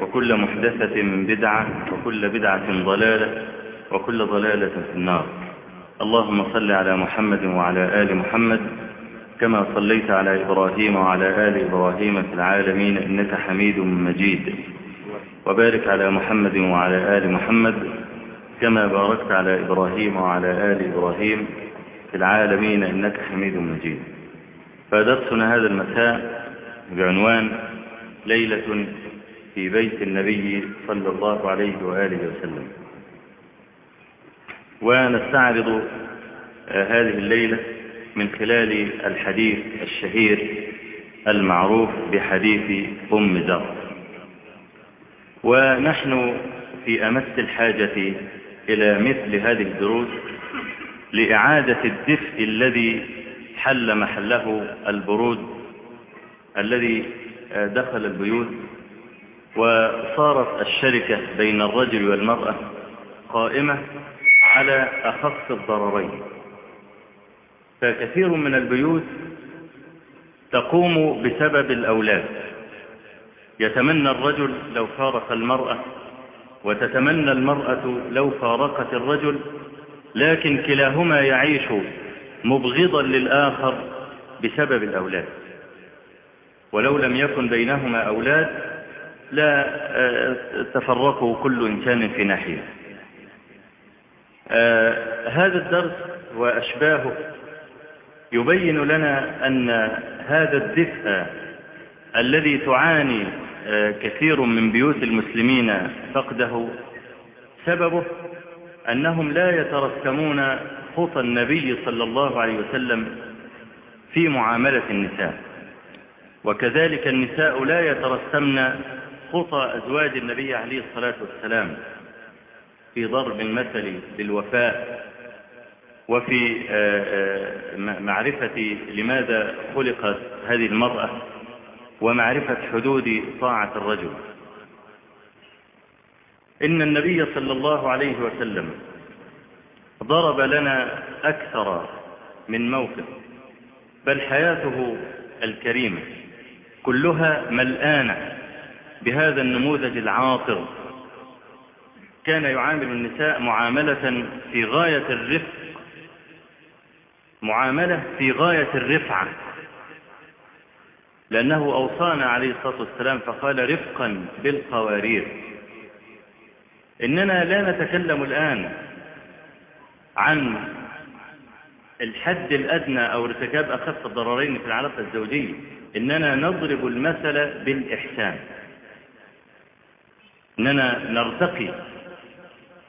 وكل محدثة بدعة وكل بدعة ضلالة وكل ضلالة في النار. اللهم صل على محمد وعلى آل محمد كما صليت على إبراهيم وعلى آل إبراهيم في العالمين إنك حميد مجيد. وبارك على محمد وعلى آل محمد كما باركت على إبراهيم وعلى آل إبراهيم في العالمين إنك حميد مجيد. فدرسنا هذا المساء بعنوان ليلة في بيت النبي صلى الله عليه وآله وسلم. ونستعرض هذه الليلة من خلال الحديث الشهير المعروف بحديث أم ذر ونحن في أمس الحاجة إلى مثل هذه الدروس لإعادة الدفء الذي حل محله البرود الذي دخل البيوت وصارت الشركة بين الرجل والمرأة قائمة على أخص الضررين. فكثير من البيوت تقوم بسبب الأولاد. يتمنى الرجل لو فارق المرأة وتتمنى المرأة لو فارقت الرجل لكن كلاهما يعيش مبغضا للآخر بسبب الأولاد. ولو لم يكن بينهما أولاد لا تفرقوا كل إنسان في ناحية. هذا الدرس وأشباهه يبين لنا أن هذا الدفء الذي تعاني كثير من بيوت المسلمين فقده سببه أنهم لا يترسمون خطى النبي صلى الله عليه وسلم في معاملة النساء. وكذلك النساء لا يترسمن خطى أزواج النبي عليه الصلاة والسلام في ضرب المثل بالوفاء وفي معرفة لماذا خلقت هذه المرأة ومعرفة حدود طاعة الرجل. إن النبي صلى الله عليه وسلم ضرب لنا أكثر من موقف بل حياته الكريمة كلها ملآنة. بهذا النموذج العاطر. كان يعامل النساء معاملة في غاية الرفق معاملة في غاية الرفعة. لأنه أوصانا عليه الصلاة والسلام فقال رفقا بالقوارير. إننا لا نتكلم الآن عن الحد الأدنى أو ارتكاب أخف الضررين في العلاقة الزوجية. إننا نضرب المثل بالإحسان. إننا نرتقي.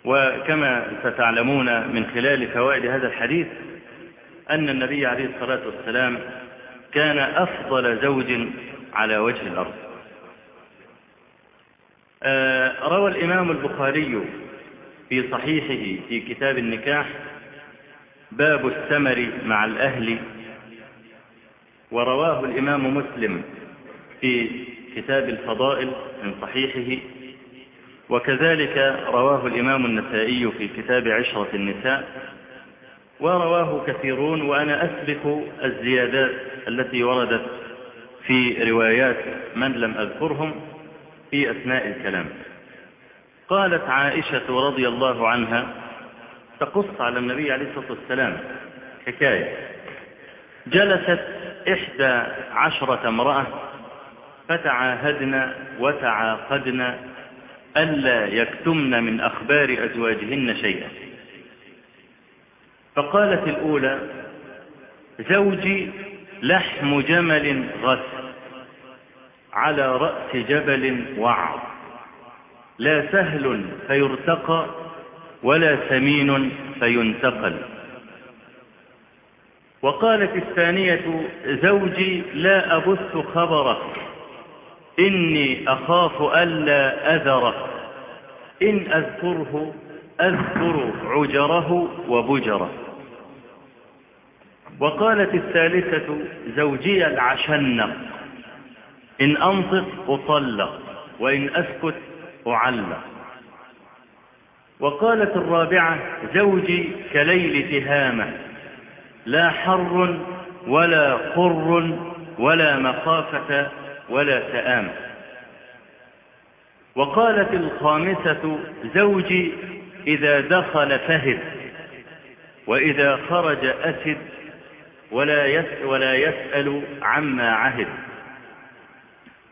وكما ستعلمون من خلال فوائد هذا الحديث أن النبي عليه الصلاة والسلام كان أفضل زوج على وجه الأرض. روى الإمام البخاري في صحيحه في كتاب النكاح باب الثمر مع الأهل ورواه الإمام مسلم في كتاب الفضائل من صحيحه وكذلك رواه الإمام النسائي في كتاب عشرة النساء ورواه كثيرون وأنا أسبق الزيادات التي وردت في روايات من لم أذكرهم في أثناء الكلام. قالت عائشة رضي الله عنها تقص على النبي عليه الصلاة والسلام حكاية. جلست إحدى عشرة امرأة فتعاهدن وتعاقدن ألا يكتمن من أخبار أزواجهن شيئا. فقالت الأولى زوجي لحم جمل غث على رأس جبل وعر لا سهل فيرتقى ولا سمين فينتقل. وقالت الثانية زوجي لا أبث خبره. إني أخاف ألا أذره. إن أذكره أذكر عجره وبجره. وقالت الثالثة زوجي العشنق إن أنطق أطلق وإن أسكت أعلق. وقالت الرابعة زوجي كليل تهامة. لا حر ولا قر ولا مخافة ولا تآمة وقالت الخامسة زوجي إذا دخل فهد وإذا خرج أسد ولا يسأل, ولا يسأل عما عهد.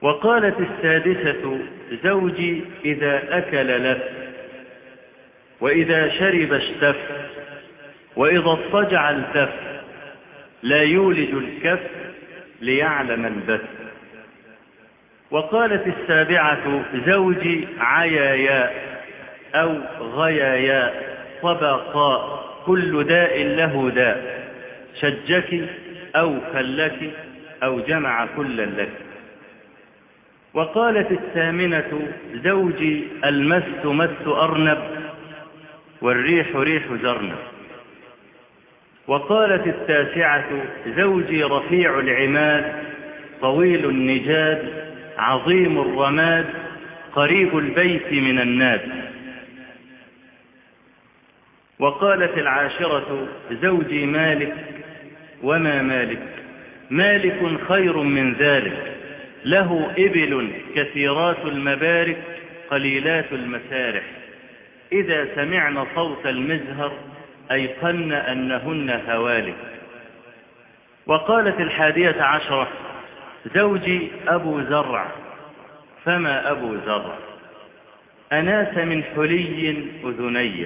وقالت السادسة زوجي إذا أكل لف وإذا شرب اشتف وإذا اضطجع التف لا يولج الكف ليعلم البث. وقالت السابعة زوجي عياياء أو غياياء طبقاء كل داء له داء شجك أو خلك أو جمع كلا لك. وقالت الثامنة زوجي المس مس أرنب والريح ريح زرنب. وقالت التاسعة زوجي رفيع العماد طويل النجاد عظيم الرماد قريب البيت من الناد. وقالت العاشرة زوجي مالك وما مالك مالك خير من ذلك له إبل كثيرات المبارك قليلات المسارح. إذا سمعن صوت المزهر أيقن أنهن هوالك. وقالت الحادية عشرة زوجي أبو زرع. فما أبو زرع؟ أناس من حلي أذني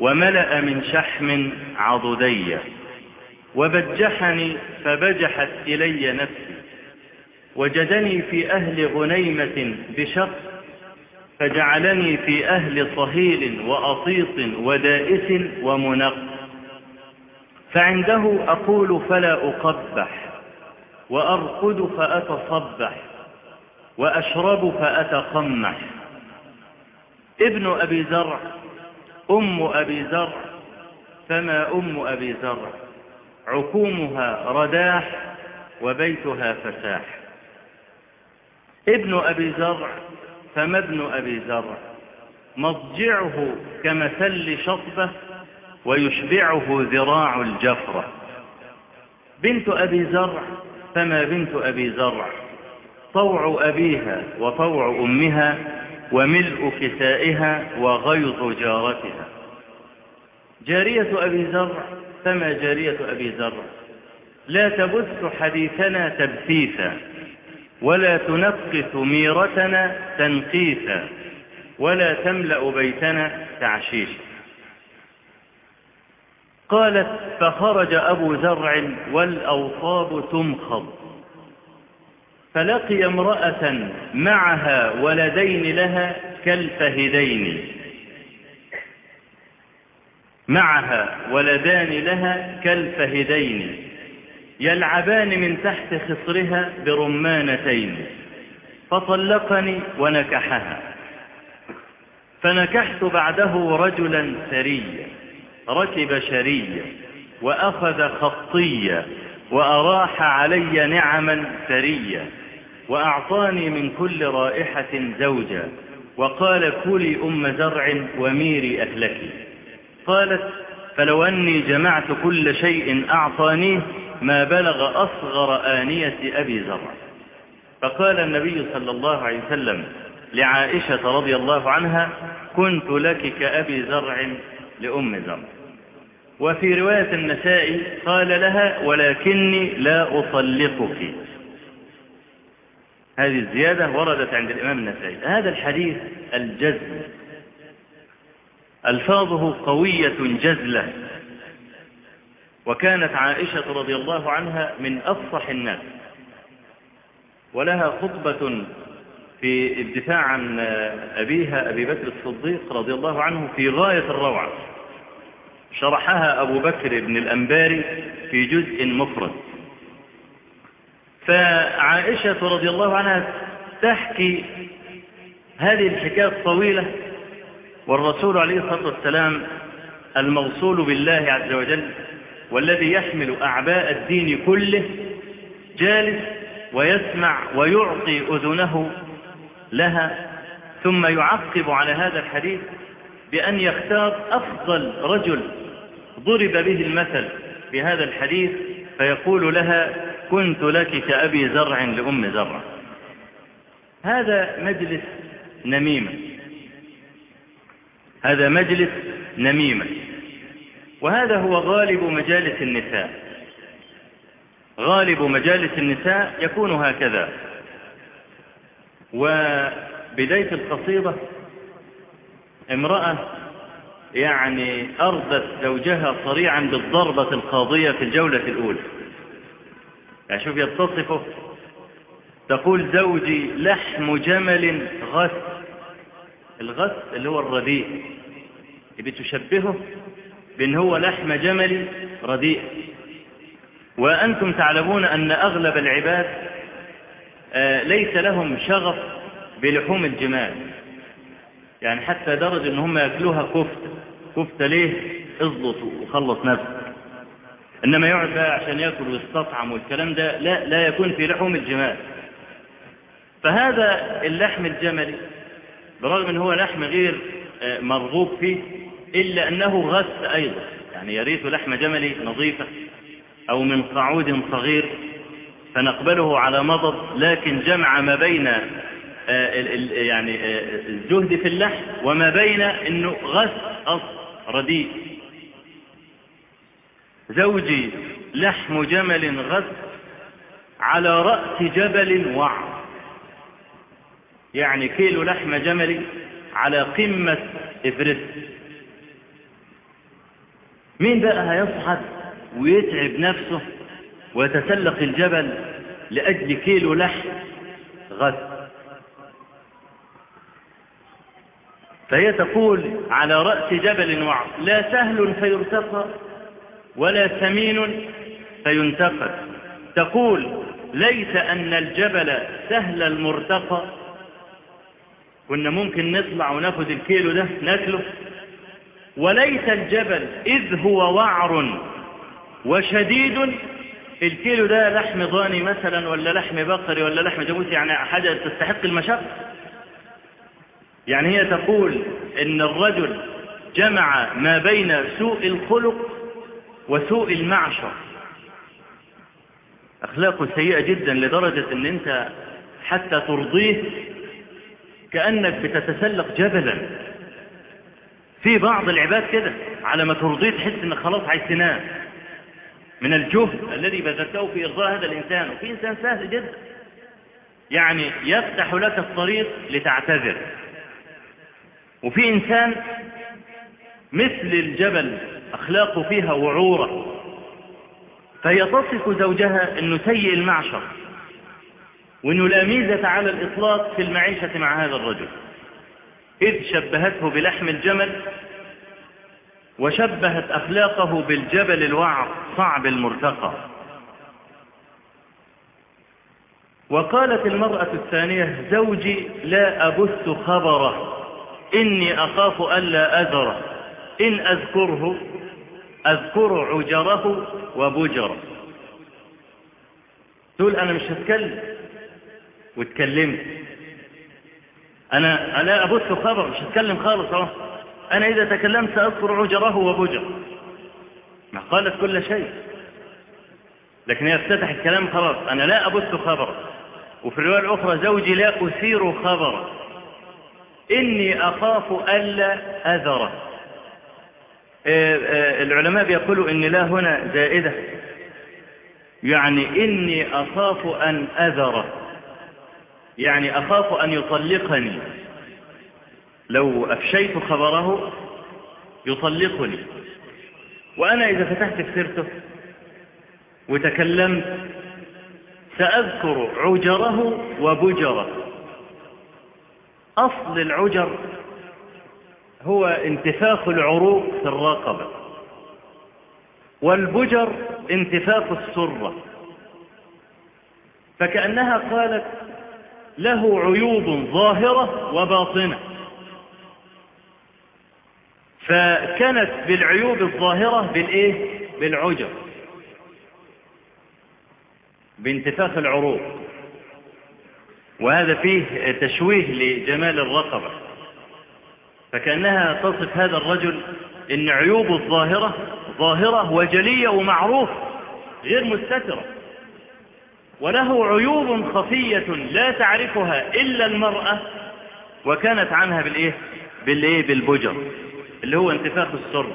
وملأ من شحم عضدي وبجحني فبجحت إلي نفسي وجدني في أهل غنيمة بشق فجعلني في أهل صهيل وأطيط ودائس ومنق. فعنده أقول فلا أقبح وأرقد فأتصبح وأشرب فأتقمح. ابن أبي زرع أم أبي زرع فما أم أبي زرع عكومها رداح وبيتها فساح. ابن أبي زرع فما ابن أبي زرع مضجعه كمثل شطبة ويشبعه ذراع الجفرة. بنت أبي زرع فما بنت أبي زرع طوع أبيها وطوع أمها وملء كسائها وغيظ جارتها. جارية أبي زرع فما جارية أبي زرع؟ لا تبث حديثنا تبثيثا ولا تنقص ميرتنا تنقيثا ولا تملأ بيتنا تعشيشا. قالت فخرج أبو زرع والأوصاب تمخض. فلقي امرأة معها ولدين لها كالفهدين. معها ولدان لها كالفهدين. يلعبان من تحت خصرها برمانتين. فطلقني ونكحها. فنكحت بعده رجلا سريا. ركب شريا وأخذ خطيا وأراح علي نعما ثريا وأعطاني من كل رائحة زوجا وقال كلي أم زرع وميري أهلك قالت فلو أني جمعت كل شيء أعطانيه ما بلغ أصغر آنية أبي زرع فقال النبي صلى الله عليه وسلم لعائشة رضي الله عنها كنت لك كأبي زرع لأم زرع وفي رواية النسائي قال لها ولكني لا أطلقك. هذه الزيادة وردت عند الإمام النسائي. هذا الحديث الجزم. ألفاظه قوية جزلة. وكانت عائشة رضي الله عنها من أفصح الناس. ولها خطبة في الدفاع عن أبيها أبي بكر الصديق رضي الله عنه في غاية الروعة. شرحها أبو بكر بن الأنباري في جزء مفرد. فعائشة رضي الله عنها تحكي هذه الحكاية الطويلة والرسول عليه الصلاة والسلام الموصول بالله عز وجل والذي يحمل أعباء الدين كله جالس ويسمع ويعطي أذنه لها ثم يعقب على هذا الحديث بأن يختار أفضل رجل ضرب به المثل بهذا الحديث فيقول لها كنت لك كأبي زرع لأم زرع. هذا مجلس نميمة. هذا مجلس نميمة. وهذا هو غالب مجالس النساء. غالب مجالس النساء يكون هكذا. وبداية القصيدة امرأة يعني أرضت زوجها صريعا بالضربة القاضية في الجولة الأولى. يعني شوف يتصفه. تقول زوجي لحم جمل غث. الغث اللي هو الرديء. بتشبهه بأن هو لحم جمل رديء. وأنتم تعلمون أن أغلب العباد ليس لهم شغف بلحوم الجمال. يعني حتى درجة إن هم يأكلوها كفتة كفتة ليه؟ اضبط وخلص نفسك إنما يقعد بقى عشان يأكل ويستطعم والكلام ده لا لا يكون في لحوم الجمال. فهذا اللحم الجملي برغم إن هو لحم غير مرغوب فيه إلا أنه غث أيضا. يعني يا ريت لحم جملي نظيفة أو من قعود صغير فنقبله على مضض لكن جمع ما بين يعني الجهد في اللحم وما بين إنه غث أصل رديء. زوجي لحم جمل غث على رأس جبل وعر. يعني كيلو لحم جملي على قمة إفرست مين بقى هيصحد ويتعب نفسه ويتسلق الجبل لأجل كيلو لحم غث فهي تقول على رأس جبل وعر لا سهل فيرتقى ولا ثمين فينتقى. تقول ليس أن الجبل سهل المرتقى. كنا ممكن نطلع وناخد الكيلو ده ناكله. وليس الجبل إذ هو وعر وشديد. الكيلو ده لحم ضاني مثلا ولا لحم بقري ولا لحم جاموسي يعني حاجة تستحق المشقة. يعني هي تقول إن الرجل جمع ما بين سوء الخلق وسوء المعشر. أخلاقه سيئة جدا لدرجة إن أنت حتى ترضيه كأنك بتتسلق جبلا. في بعض العباد كده على ما ترضيه تحس إنك خلاص عايز تنام. من الجهد الذي بذلته في إرضاء هذا الإنسان وفي إنسان سهل جدا. يعني يفتح لك الطريق لتعتذر. وفي إنسان مثل الجبل أخلاقه فيها وعورة فهي تصف زوجها أنه سيء المعشر وأنه لا ميزة على الإطلاق في المعيشة مع هذا الرجل. إذ شبهته بلحم الجمل وشبهت أخلاقه بالجبل الوعر صعب المرتقى. وقالت المرأة الثانية زوجي لا أبث خبره. إني أخاف ألا أذره. إن أذكره أذكر عجره وبجره. تقول أنا مش هتكلم واتكلمت. أنا أنا أبث خبر مش هتكلم خالص أنا إذا تكلمت سأذكر عجره وبجره. ما قالت كل شيء. لكن هي افتتح الكلام خلاص. أنا لا أبث خبر وفي الرواية الأخرى زوجي لا أثير خبر إني أخاف ألا أذره العلماء بيقولوا إن لا هنا زائدة. يعني إني أخاف أن أذره يعني أخاف أن يطلقني. لو أفشيت خبره يطلقني. وأنا إذا فتحت سيرته وتكلمت سأذكر عجره وبجره. أصل العجر هو انتفاخ العروق في الرقبة والبجر انتفاخ السرة. فكأنها قالت له عيوب ظاهرة وباطنة. فكانت بالعيوب الظاهرة بالإيه؟ بالعجب بانتفاخ العروق. وهذا فيه تشويه لجمال الرقبة. فكأنها تصف هذا الرجل إن عيوبه الظاهرة ظاهرة وجلية ومعروف غير مستترة. وله عيوب خفية لا تعرفها إلا المرأة وكانت عنها بالإيه؟ بالإيه؟ بالبجر اللي هو انتفاخ السر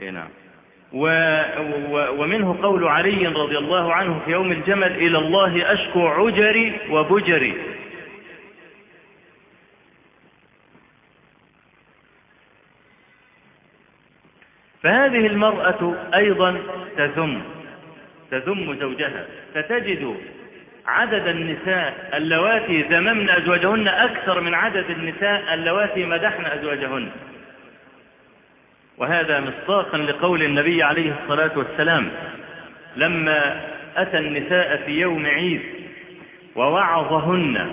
إيه نعم. ومنه قول علي رضي الله عنه في يوم الجمل إلى الله أشكو عجري وبجري. فهذه المرأة أيضا تذم تذم زوجها فتجد عدد النساء اللواتي ذممن أزواجهن أكثر من عدد النساء اللواتي مدحن أزواجهن. وهذا مصداقا لقول النبي عليه الصلاة والسلام لما أتى النساء في يوم عيد ووعظهن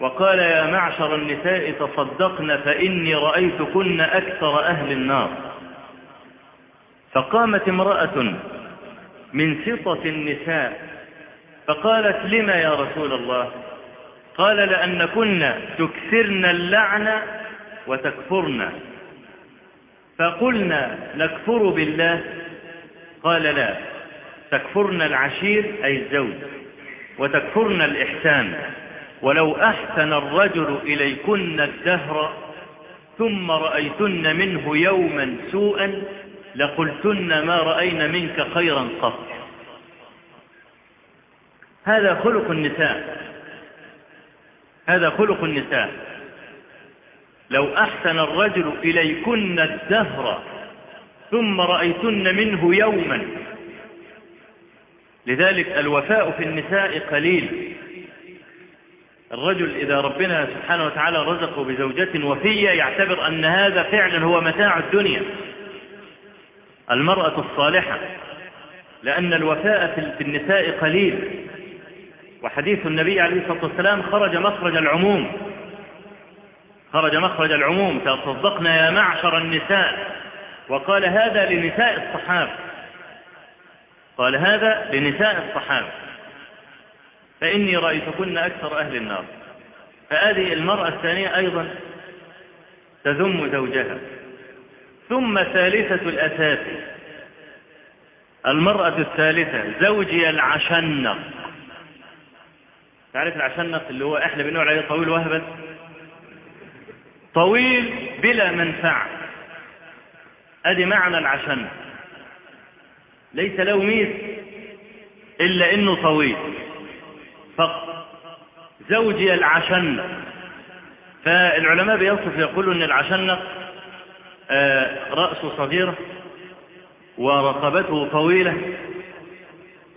وقال يا معشر النساء تصدقن فإني رأيتكن أكثر أهل النار. فقامت امرأة من سطة النساء فقالت لما يا رسول الله؟ قال لأنكن تكثرن اللعنة وتكفرن. فقلنا نكفر بالله. قال لا تكفرن العشير أي الزوج وتكفرن الإحسان. ولو أحسن الرجل إليكن الدهر ثم رأيتن منه يوما سوءا لقلتن ما رأينا منك خيرا قط. هذا خلق النساء. هذا خلق النساء. لو أحسن الرجل إليكن الدهر ثم رأيتن منه يوما. لذلك الوفاء في النساء قليل. الرجل إذا ربنا سبحانه وتعالى رزقه بزوجة وفية يعتبر أن هذا فعلا هو متاع الدنيا. المرأة الصالحة لأن الوفاء في النساء قليل. وحديث النبي عليه الصلاة والسلام خرج مخرج العموم. خرج مخرج العموم تصدقنا يا معشر النساء. وقال هذا لنساء الصحابة. قال هذا لنساء الصحابة. فإني رأيتكن أكثر أهل النار. فهذه المرأة الثانية أيضا تذم زوجها. ثم ثالثة الأساس. المرأة الثالثة زوجي العشنق. تعرف العشنق اللي هو إحنا بنقول عليه طويل وهبل؟ طويل بلا منفعة أدي معنى العشنق ليس له ميز إلا إنه طويل. فقط زوجي العشنق فالعلماء بيصف يقولوا إن العشنق آه، رأسه صغيرة ورقبته طويلة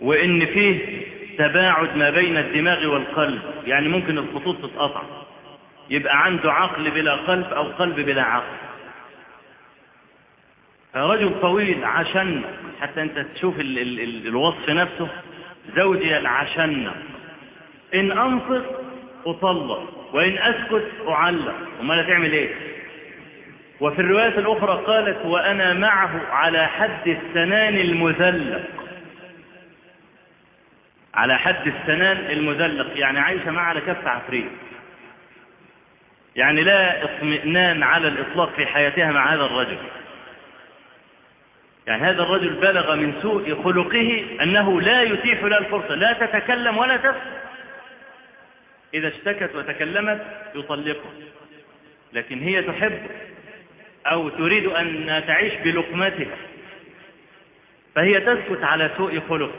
وإن فيه تباعد ما بين الدماغ والقلب. يعني ممكن الخطوط تتقطع. يبقى عنده عقل بلا قلب أو قلب بلا عقل. رجل طويل عشن حتى أنت تشوف ال ال ال الوصف نفسه زوجي العشن إن أنطق أطلق وإن أسكت أعلق. وما تعمل إيه؟ وفي الرواية الأخرى قالت وأنا معه على حد السنان المذلق. على حد السنان المذلق. يعني عايشة معه على كف عفريت. يعني لا اطمئنان على الإطلاق في حياتها مع هذا الرجل. يعني هذا الرجل بلغ من سوء خلقه أنه لا يتيح لها الفرصة لا تتكلم ولا تسكت إذا اشتكت وتكلمت يطلقها. لكن هي تحب أو تريد أن تعيش بلقمتها. فهي تسكت على سوء خلق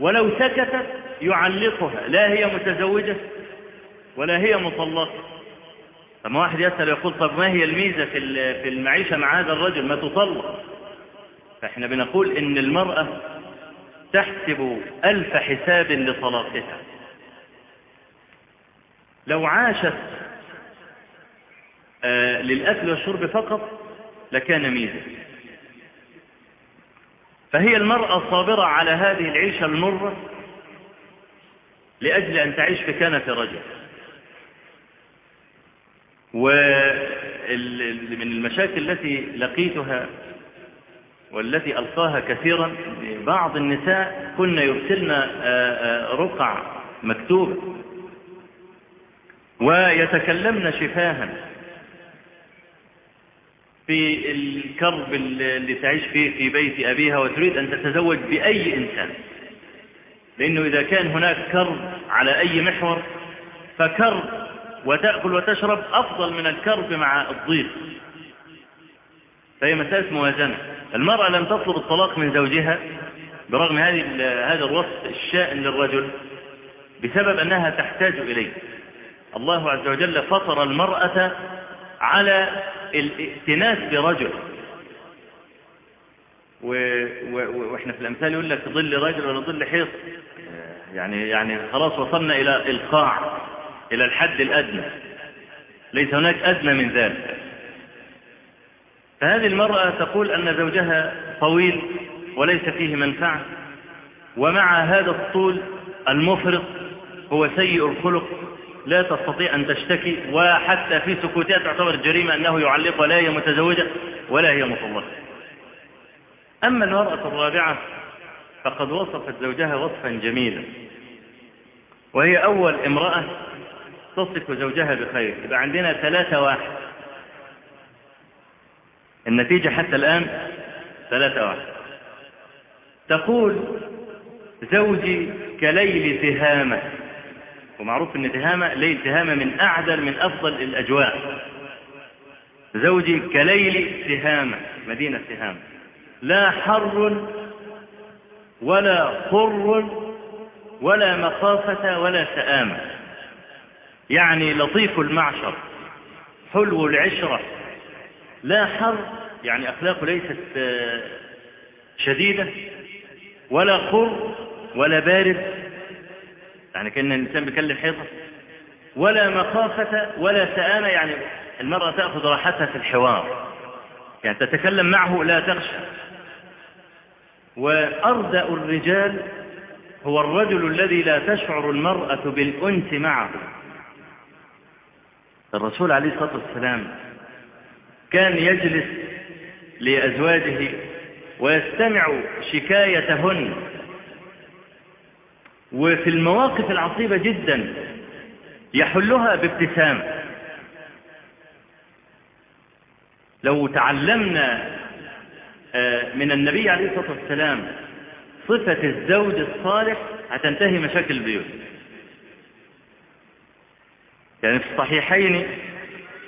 ولو سكتت يعلقها لا هي متزوجة ولا هي مطلقة. فما واحد يسأل يقول طب ما هي الميزة في المعيشة مع هذا الرجل؟ ما تطلق. فإحنا بنقول إن المرأة تحسب ألف حساب لطلاقها لو عاشت آه، للأكل والشرب فقط لكان ميزة. فهي المرأة صابرة على هذه العيشة المرة لأجل أن تعيش في كنف رجل. ومن المشاكل التي لقيتها والتي ألقاها كثيرا بعض النساء كن يرسلن رقع مكتوبة ويتكلمن شفاها في الكرب اللي تعيش فيه في بيت أبيها وتريد أن تتزوج بأي إنسان. لأنه إذا كان هناك كرب على أي محور فكرب وتأكل وتشرب أفضل من الكرب مع الضيق فهي مسألة موازنة. المرأة لم تطلب الطلاق من زوجها برغم هذه هذا الوصف الشائن للرجل بسبب أنها تحتاج إليه. الله عز وجل فطر المرأة على الائتناس برجل. و... و... وإحنا في الأمثال يقول لك ظل رجل ولا ظل حيط. يعني يعني خلاص وصلنا إلى إلقاع. إلى الحد الأدنى. ليس هناك أدنى من ذلك. فهذه المرأة تقول أن زوجها طويل وليس فيه منفعة ومع هذا الطول المفرط هو سيء الخلق لا تستطيع أن تشتكي وحتى في سكوتها تعتبر جريمة أنه يعلق لا هي متزوجة ولا هي مطلقة. أما المرأة الرابعة فقد وصفت زوجها وصفا جميلا وهي أول امرأة تصف زوجها بخير. يبقى عندنا ثلاثة واحد. النتيجة حتى الآن ثلاثة واحد. تقول زوجي كليل تهامة ومعروف إن تهامة ليل تهامة من أعدل من أفضل الأجواء. زوجي كليل تهامة مدينة تهامة لا حر ولا قر ولا مخافة ولا سآمة. يعني لطيف المعشر حلو العشرة لا حر يعني أخلاقه ليست شديدة ولا قر ولا بارد يعني كأن الإنسان بيكلم حيطة ولا مخافة ولا سآمة يعني المرأة تأخذ راحتها في الحوار يعني تتكلم معه لا تخشى. وأردأ الرجال هو الرجل الذي لا تشعر المرأة بالأنس معه. الرسول عليه الصلاة والسلام كان يجلس لأزواجه ويستمع شكايتهن. وفي المواقف العصيبة جدا يحلها بابتسامة لو تعلمنا من النبي عليه الصلاة والسلام صفة الزوج الصالح هتنتهي مشاكل البيوت. يعني في الصحيحين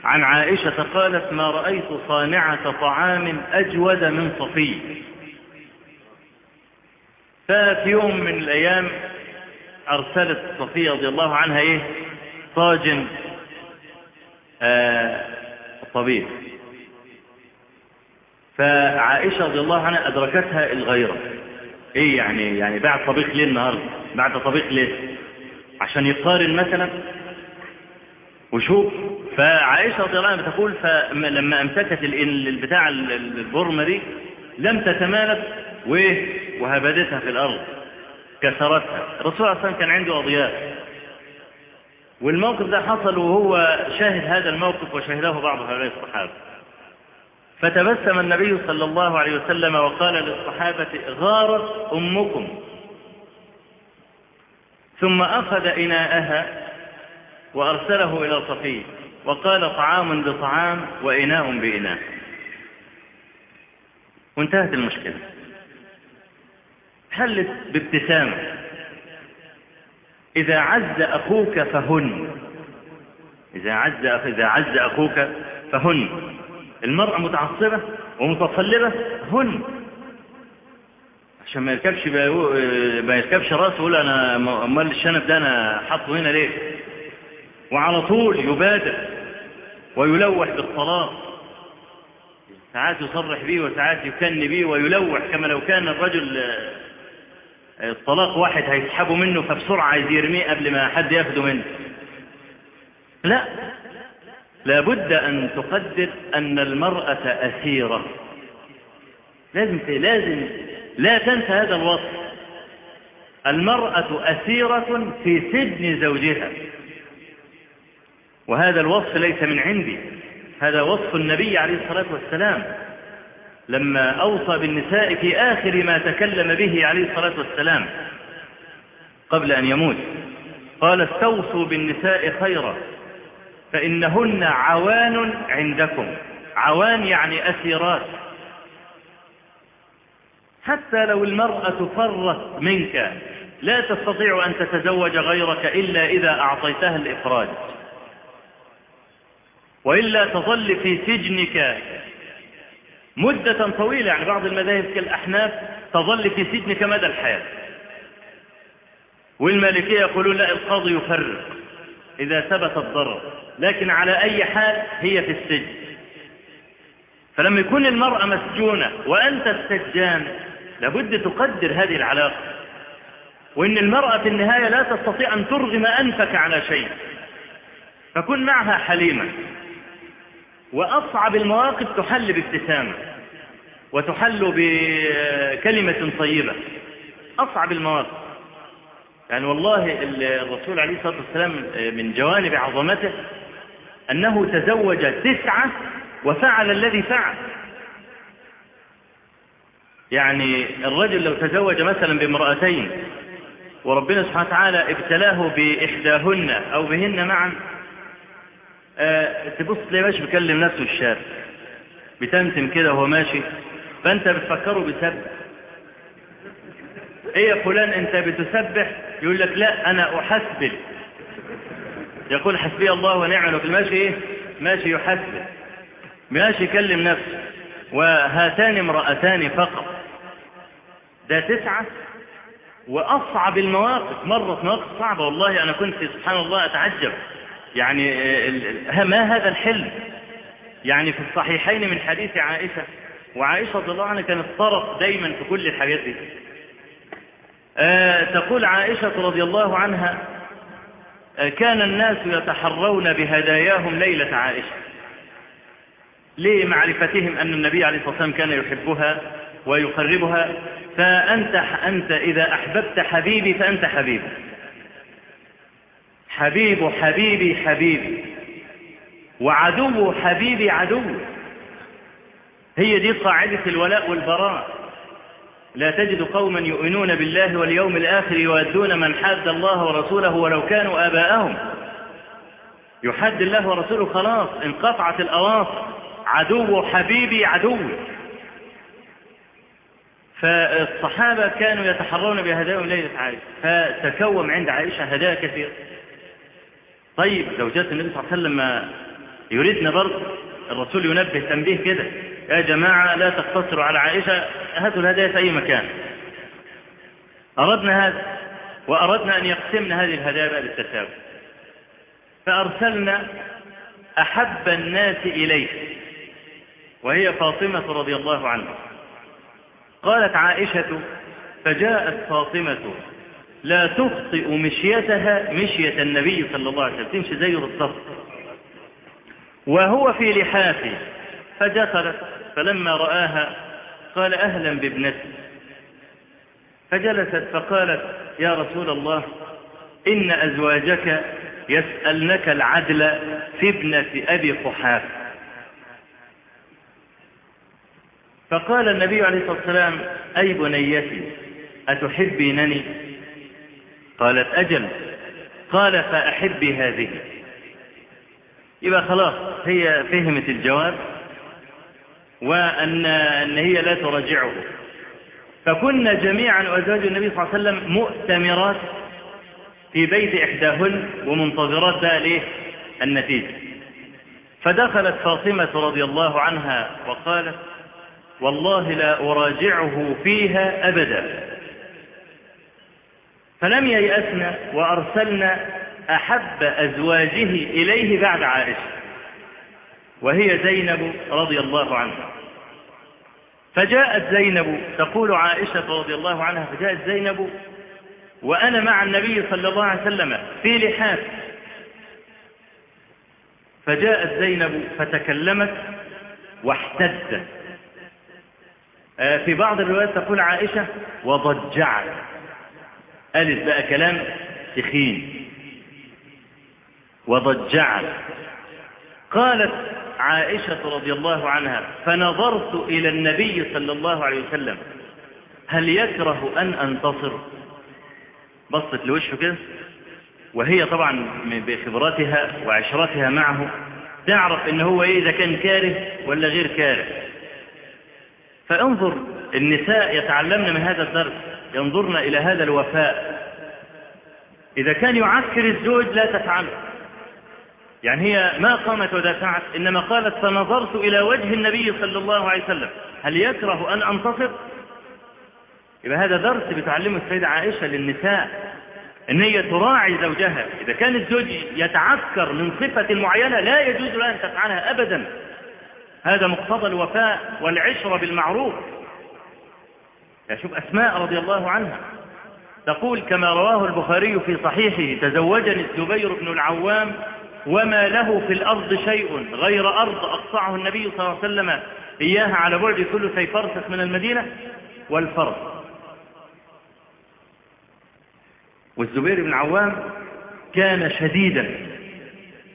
عن عائشة قالت ما رأيت صانعة طعام أجود من صفي. ففي يوم من الأيام أرسلت صفية رضي الله عنها إيه؟ طاجن آه طبيب. فعائشة رضي الله عنها أدركتها الغيرة. إيه يعني يعني بعد طبيخ ليه النهاردة؟ بعد طبيخ ليه؟ عشان يقارن مثلا وشوف. فعائشة رضي الله عنها بتقول فلما أمسكت البتاع البرمة دي لم تتمالك وهبدتها في الأرض. كسرتها. الرسول عليه كان عنده أضياف. والموقف ده حصل وهو شاهد هذا الموقف وشهده بعض هؤلاء الصحابة. فتبسم النبي صلى الله عليه وسلم وقال للصحابة غارت أمكم. ثم أخذ إناءها وأرسله إلى صفي وقال طعام بطعام وإناء بإناء. وانتهت المشكلة. حلت بابتسامة إذا عز أخوك فهن. إذا عز إذا عز أخوك فهن. المرأة متعصبة ومتصلبة هن. عشان ما يركبش ما يركبش راسه يقول أنا أمال الشنب ده أنا حاطه هنا ليه؟ وعلى طول يبادر ويلوح بالطلاق. ساعات يصرح به وساعات يكن به ويلوح كما لو كان الرجل الطلاق واحد هيسحبه منه فبسرعة عايز يرميه قبل ما حد ياخده منه. لا لابد أن تقدر أن المرأة أسيرة. لازم لازم لا تنسى هذا الوصف. المرأة أسيرة في سجن زوجها. وهذا الوصف ليس من عندي. هذا وصف النبي عليه الصلاة والسلام. لما أوصى بالنساء في آخر ما تكلم به عليه الصلاة والسلام قبل أن يموت قال استوصوا بالنساء خيرا فإنهن عوان عندكم. عوان يعني أسيرات. حتى لو المرأة فرت منك لا تستطيع أن تتزوج غيرك إلا إذا أعطيتها الإفراج وإلا تظل في سجنك مدة طويلة يعني بعض المذاهب كالأحناف تظل في سجنك مدى الحياة. والمالكية يقولون لا القاضي يفرق إذا ثبت الضرر لكن على أي حال هي في السجن. فلما يكون المرأة مسجونة وأنت السجان لابد تقدر هذه العلاقة. وإن المرأة في النهاية لا تستطيع أن ترغم أنفك على شيء فكن معها حليما. وأصعب المواقف تحل بابتسامة وتحل بكلمة طيبة. أصعب المواقف. يعني والله الرسول عليه الصلاة والسلام من جوانب عظمته أنه تزوج تسعة وفعل الذي فعل. يعني الرجل لو تزوج مثلا بامرأتين وربنا سبحانه وتعالى ابتلاه بإحداهن أو بهن معا آه تبص تلاقي ماشي بيكلم نفسه الشاب بتمتم كده وهو ماشي. فأنت بتفكره بسبح إيه يا فلان أنت بتسبح؟ يقول لك لا أنا أحسبل. يقول حسبي الله ونعم الوكيل ماشي إيه؟ ماشي يحسبل. ماشي يكلم نفسه. وهاتان امرأتان فقط. ده تسعة وأصعب المواقف. مرت مواقف صعبة والله. أنا كنت سبحان الله أتعجب. يعني ما هذا الحلم؟ يعني في الصحيحين من حديث عائشة وعائشة رضي الله عنها كانت طرف دايما في كل الحاجات دي. آه تقول عائشة رضي الله عنها آه كان الناس يتحرون بهداياهم ليلة عائشة. لمعرفتهم أن النبي عليه الصلاة والسلام كان يحبها ويقربها؟ فأنت أنت إذا أحببت حبيبي فأنت حبيبي. حبيب حبيبي حبيبي وعدو حبيبي عدو. هي دي قاعدة الولاء والبراء. لا تجد قوما يؤمنون بالله واليوم الآخر يودون من حاد الله ورسوله ولو كانوا آباءهم. يحد الله ورسوله خلاص انقطعت الأواصر. عدو حبيبي عدو. فالصحابة كانوا يتحرون بهداياهم ليلة عائشة. فتكوم عند عائشة هدايا كثيرة. طيب لو جاءت النبي صلى الله عليه وسلم يريدنا برضه الرسول ينبه تنبيه كده. يا جماعة لا تقتصروا على عائشة هاتوا الهدايا في أي مكان. أردنا هذا وأردنا أن يقسمنا هذه الهدايا بقى بالتساوي فأرسلنا أحب الناس إليه وهي فاطمة رضي الله عنها. قالت عائشة فجاءت فاطمة لا تخطئ مشيتها مشية النبي صلى الله عليه وسلم. تمشي زيه بالضبط. وهو في لحافه فدخلت فلما رآها قال أهلا بابنتي فجلست فقالت يا رسول الله إن أزواجك يسألنك العدل في ابنة أبي قحافة. فقال النبي عليه الصلاة والسلام أي بنيتي أتحبينني؟ قالت أجل. قال فأحبي هذه. يبقى خلاص هي فهمت الجواب وأن أن هي لا تراجعه. فكنا جميعا وأزواج النبي صلى الله عليه وسلم مؤتمرات في بيت إحداهن ومنتظرات بقى ليه؟ النتيجة. فدخلت فاطمة رضي الله عنها وقالت والله لا أراجعه فيها أبدا. فلم ييأسنا وأرسلنا أحب أزواجه إليه بعد عائشة وهي زينب رضي الله عنها. فجاءت زينب تقول عائشة رضي الله عنها فجاءت زينب وأنا مع النبي صلى الله عليه وسلم في لحاف. فجاءت زينب فتكلمت واحتدت. في بعض الروايات تقول عائشة وضجعت. قالت بقى كلام تخين. وضجعت. قالت عائشة رضي الله عنها فنظرت إلى النبي صلى الله عليه وسلم هل يكره أن أنتصر؟ بصت لوشه كده وهي طبعا بخبرتها وعشرتها معه تعرف إن هو إيه إذا كان كاره ولا غير كاره. فانظر النساء يتعلمن من هذا الدرس. ينظرن إلى هذا الوفاء. إذا كان يعكر الزوج لا تفعله. يعني هي ما قامت ودافعت إنما قالت فنظرت إلى وجه النبي صلى الله عليه وسلم. هل يكره أن أنتصر؟ يبقى هذا درس بتعلمه السيدة عائشة للنساء. إن هي تراعي زوجها. إذا كان الزوج يتعكر من صفة معينة لا يجوز لها أن تفعلها أبدا. هذا مقتضى الوفاء والعشرة بالمعروف. يا شوف أسماء رضي الله عنها. تقول كما رواه البخاري في صحيحه تزوجني الزبير بن العوام وما له في الأرض شيء غير أرض أقطعه النبي صلى الله عليه وسلم إياها على بعد ثلثي فرسخ من المدينة والفرس. والزبير بن عوام كان شديدا